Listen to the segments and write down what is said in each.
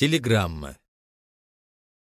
Телеграмма.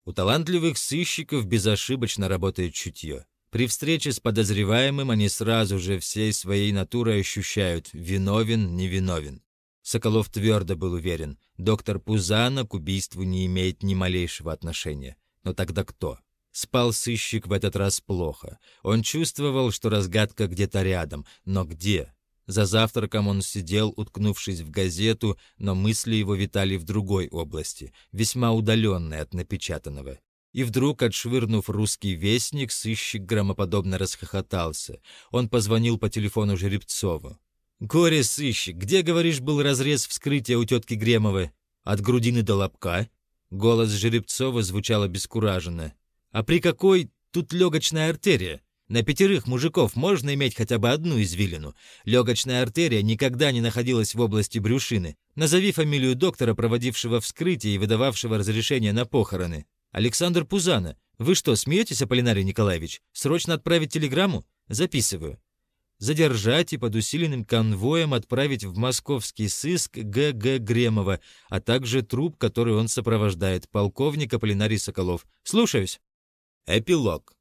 У талантливых сыщиков безошибочно работает чутье. При встрече с подозреваемым они сразу же всей своей натурой ощущают виновен, невиновен. Соколов твердо был уверен, доктор Пузана к убийству не имеет ни малейшего отношения. Но тогда кто? Спал сыщик в этот раз плохо. Он чувствовал, что разгадка где-то рядом, но где? За завтраком он сидел, уткнувшись в газету, но мысли его витали в другой области, весьма удаленной от напечатанного. И вдруг, отшвырнув русский вестник, сыщик громоподобно расхохотался. Он позвонил по телефону Жеребцову. «Горе, сыщик, где, говоришь, был разрез вскрытия у тетки Гремовой? От грудины до лобка?» Голос Жеребцова звучал обескураженно. «А при какой тут легочная артерия?» На пятерых мужиков можно иметь хотя бы одну извилину. Легочная артерия никогда не находилась в области брюшины. Назови фамилию доктора, проводившего вскрытие и выдававшего разрешение на похороны. Александр Пузана. Вы что, смеетесь, Аполлинарий Николаевич? Срочно отправить телеграмму? Записываю. Задержать и под усиленным конвоем отправить в московский сыск Г.Г. Гремова, а также труп, который он сопровождает, полковник Аполлинарий Соколов. Слушаюсь. Эпилог.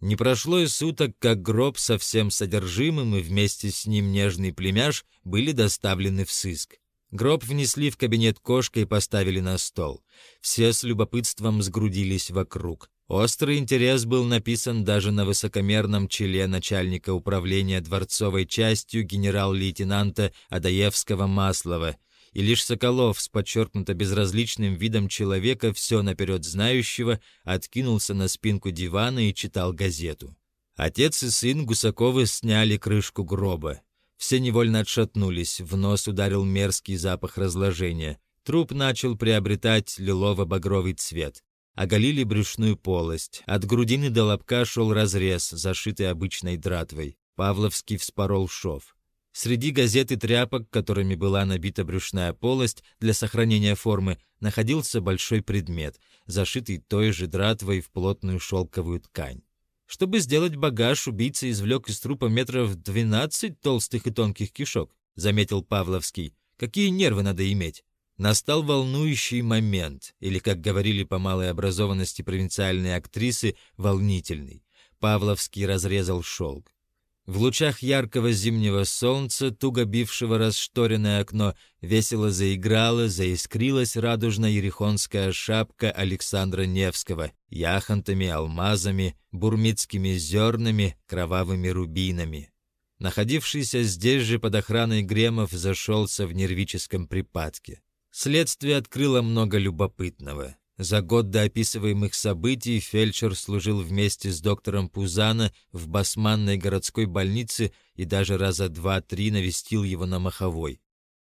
Не прошло и суток, как гроб со всем содержимым и вместе с ним нежный племяш были доставлены в сыск. Гроб внесли в кабинет кошка и поставили на стол. Все с любопытством сгрудились вокруг. Острый интерес был написан даже на высокомерном челе начальника управления дворцовой частью генерал-лейтенанта Адаевского-Маслова — и лишь Соколов с подчеркнуто безразличным видом человека, все наперед знающего, откинулся на спинку дивана и читал газету. Отец и сын Гусаковы сняли крышку гроба. Все невольно отшатнулись, в нос ударил мерзкий запах разложения. Труп начал приобретать лилово-багровый цвет. Оголили брюшную полость. От грудины до лобка шел разрез, зашитый обычной дратвой. Павловский вспорол шов. Среди газет и тряпок, которыми была набита брюшная полость для сохранения формы, находился большой предмет, зашитый той же дратвой в плотную шелковую ткань. Чтобы сделать багаж, убийца извлек из трупа метров двенадцать толстых и тонких кишок, заметил Павловский. Какие нервы надо иметь? Настал волнующий момент, или, как говорили по малой образованности провинциальные актрисы, волнительный. Павловский разрезал шелк. В лучах яркого зимнего солнца, туго бившего расшторенное окно, весело заиграла, заискрилась радужно-ерехонская шапка Александра Невского яхонтами, алмазами, бурмитскими зернами, кровавыми рубинами. Находившийся здесь же под охраной Гремов зашелся в нервическом припадке. Следствие открыло много любопытного. За год до описываемых событий фельдшер служил вместе с доктором Пузана в басманной городской больнице и даже раза два-три навестил его на Маховой.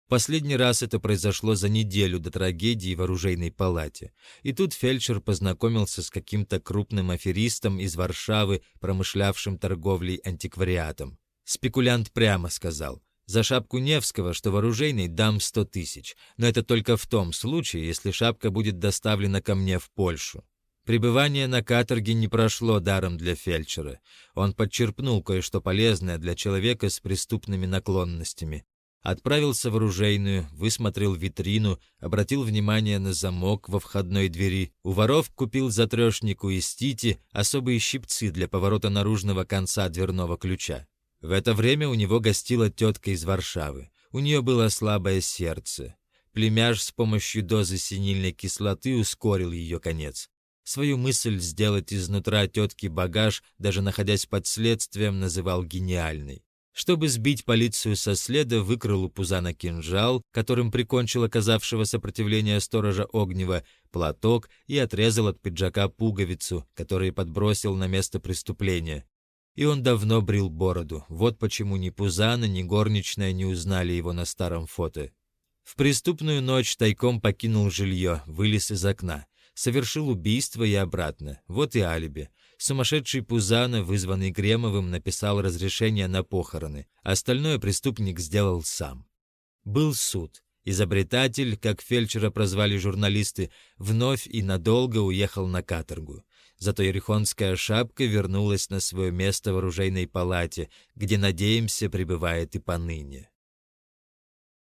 Последний раз это произошло за неделю до трагедии в оружейной палате. И тут фельдшер познакомился с каким-то крупным аферистом из Варшавы, промышлявшим торговлей антиквариатом. Спекулянт прямо сказал, за шапку Невского, что вооружейный, дам сто тысяч, но это только в том случае, если шапка будет доставлена ко мне в Польшу. Пребывание на каторге не прошло даром для фельдшера. Он подчерпнул кое-что полезное для человека с преступными наклонностями. Отправился в оружейную, высмотрел витрину, обратил внимание на замок во входной двери. У воров купил за трешнику из тити особые щипцы для поворота наружного конца дверного ключа. В это время у него гостила тетка из Варшавы. У нее было слабое сердце. Племяж с помощью дозы синильной кислоты ускорил ее конец. Свою мысль сделать изнутра тетки багаж, даже находясь под следствием, называл гениальной. Чтобы сбить полицию со следа, выкрал у Пузана кинжал, которым прикончил оказавшего сопротивление сторожа Огнева, платок и отрезал от пиджака пуговицу, который подбросил на место преступления и он давно брил бороду. Вот почему ни Пузана, ни горничная не узнали его на старом фото. В преступную ночь тайком покинул жилье, вылез из окна. Совершил убийство и обратно. Вот и алиби. Сумасшедший Пузана, вызванный Гремовым, написал разрешение на похороны. Остальное преступник сделал сам. Был суд. Изобретатель, как фельдшера прозвали журналисты, вновь и надолго уехал на каторгу. Зато ерехонская шапка вернулась на свое место в оружейной палате, где, надеемся, пребывает и поныне.